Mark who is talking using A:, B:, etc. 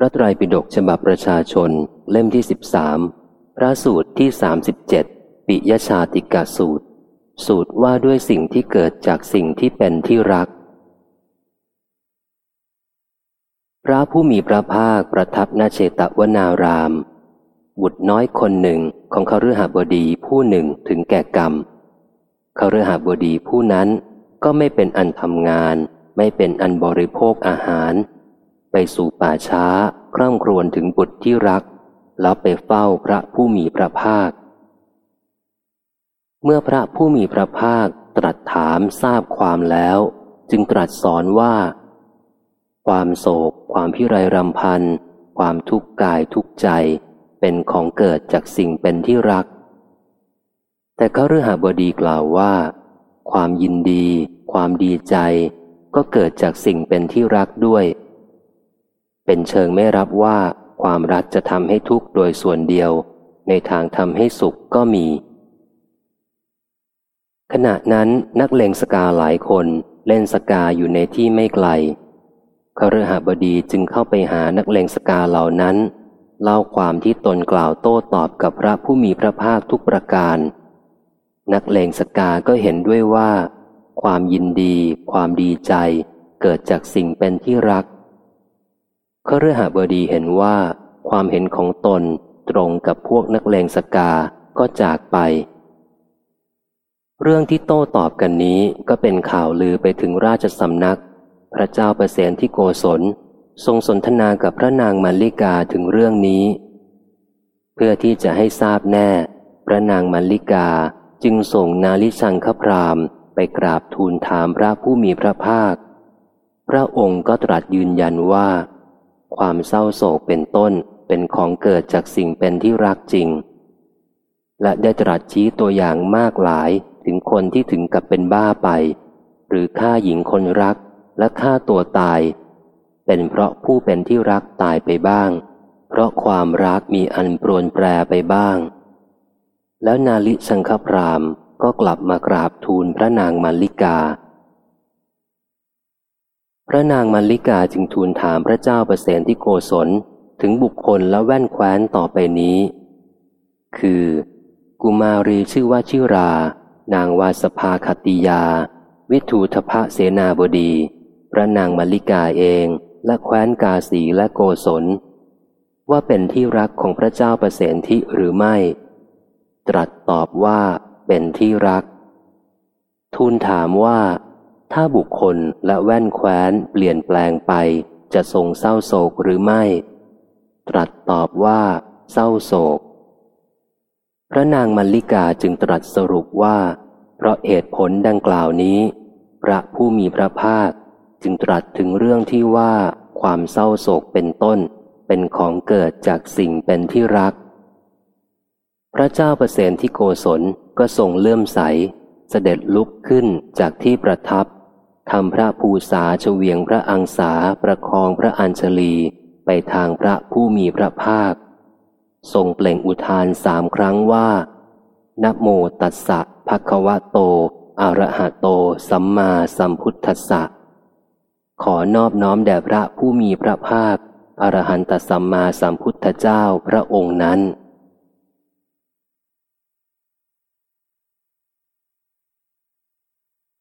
A: พระไตรปิฎกฉบับประชาชน เล่มที่สิบสามพระสูตรที่สามสิบเจ็ดปิยชาติกาสูตร สูตรว่าด้วยสิ่งที่เกิดจากสิ่งที่เป็นที่รัก พระผู้มีพระภาคประทับนาเชตวนาราม บุตรน้อยคนหนึ่งของคฤหบดีผู้หนึ่งถึงแก่กรรมคฤหบดีผู้นั้นก็ไม่เป็นอันทำงาน ไม่เป็นอันบริโภคอาหาร สู่ป่าช้า คร่ำครวญถึงบุตรที่รัก แล้วไปเฝ้าพระผู้มีพระภาค เมื่อพระผู้มีพระภาคตรัสถามทราบความแล้ว จึงตรัสสอนว่า ความโศก ความพิไรรำพัน ความทุกข์กายทุกข์ใจ เป็นของเกิดจากสิ่งเป็นที่รัก แต่เขาเรือหาบดีกล่าวว่า ความยินดี ความดีใจ ก็เกิดจากสิ่งเป็นที่รักด้วย เป็นเชิงไม่รับว่าความรักจะทำให้ทุกข์โดยส่วนเดียว ในทางทำให้สุขก็มี ขณะนั้นนักเลงสกาหลายคนเล่นสกาอยู่ในที่ไม่ไกลคฤหบดีจึงเข้าไปหานักเลงสกาเหล่านั้น เล่าความที่ตนกล่าวโต้ตอบกับพระผู้มีพระภาคทุกประการ นักเลงสกาก็เห็นด้วยว่า ความยินดี ความดีใจ เกิดจากสิ่งเป็นที่รัก คฤหาบดีเห็นว่า ความเห็นของตนตรงกับพวกนักเลงสกาก็จากไป เรื่องที่โต้ตอบกันนี้ก็เป็นข่าวลือไปถึงราชสำนัก พระเจ้าประเสนที่โกศล ทรงสนทนากับพระนางมัลลิกาถึงเรื่องนี้ เพื่อที่จะให้ทราบแน่ พระนางมัลลิกาจึงส่งนาลิชังคพรามไปกราบทูลถามพระผู้มีพระภาค พระองค์ก็ตรัสยืนยันว่า ความเศร้าโศกเป็นต้นเป็นของเกิดจากสิ่งเป็นที่รักจริง และได้ตรัสชี้ตัวอย่างมากหลายถึงคนที่ถึงกับเป็นบ้าไป หรือฆ่าหญิงคนรักและฆ่าตัวตาย เป็นเพราะผู้เป็นที่รักตายไปบ้าง เพราะความรักมีอันปรวนแปรไปบ้าง แล้วนาลิชังคพรามก็กลับมากราบทูลพระนางมัลลิกา พระนางมัลลิกาจึงทูลถามพระเจ้าประเสนที่โกศลถึงบุคคลและแว่นแคว้นต่อไปนี้ คือ กุมารีชื่อว่าชิรา นางวาสภาคติยา วิทูทพะเสนาบดี พระนางมัลลิกาเองและแคว้นกาสีและโกศล ว่าเป็นที่รักของพระเจ้าประเสนทิหรือไม่ ตรัสตอบว่าเป็นที่รัก ทูลถามว่า ถ้าบุคคลและแว่นแคว้นเปลี่ยนแปลงไป จะทรงเศร้าโศกหรือไม่ ตรัสตอบว่า เศร้าโศก พระนางมัลลิกาจึงตรัสสรุปว่า เพราะเหตุผลดังกล่าวนี้ พระผู้มีพระภาคจึงตรัสถึงเรื่องที่ว่าความเศร้าโศกเป็นต้น เป็นของเกิดจากสิ่งเป็นที่รัก พระเจ้าประเสนที่โกศลก็ทรงเลื่อมใสเสด็จลุกขึ้นจากที่ประทับ ทำพระภูษาเฉวียงพระอังสาประคองพระอัญชลีไปทางพระผู้มีพระภาค ทรงเปล่งอุทานสามครั้งว่า นะโมตัสสะภะคะวะโต อะระหะโต สัมมาสัมพุทธัสสะ ขอนอบน้อมแด่พระผู้มีพระภาค อรหันตสัมมาสัมพุทธเจ้าพระองค์นั้น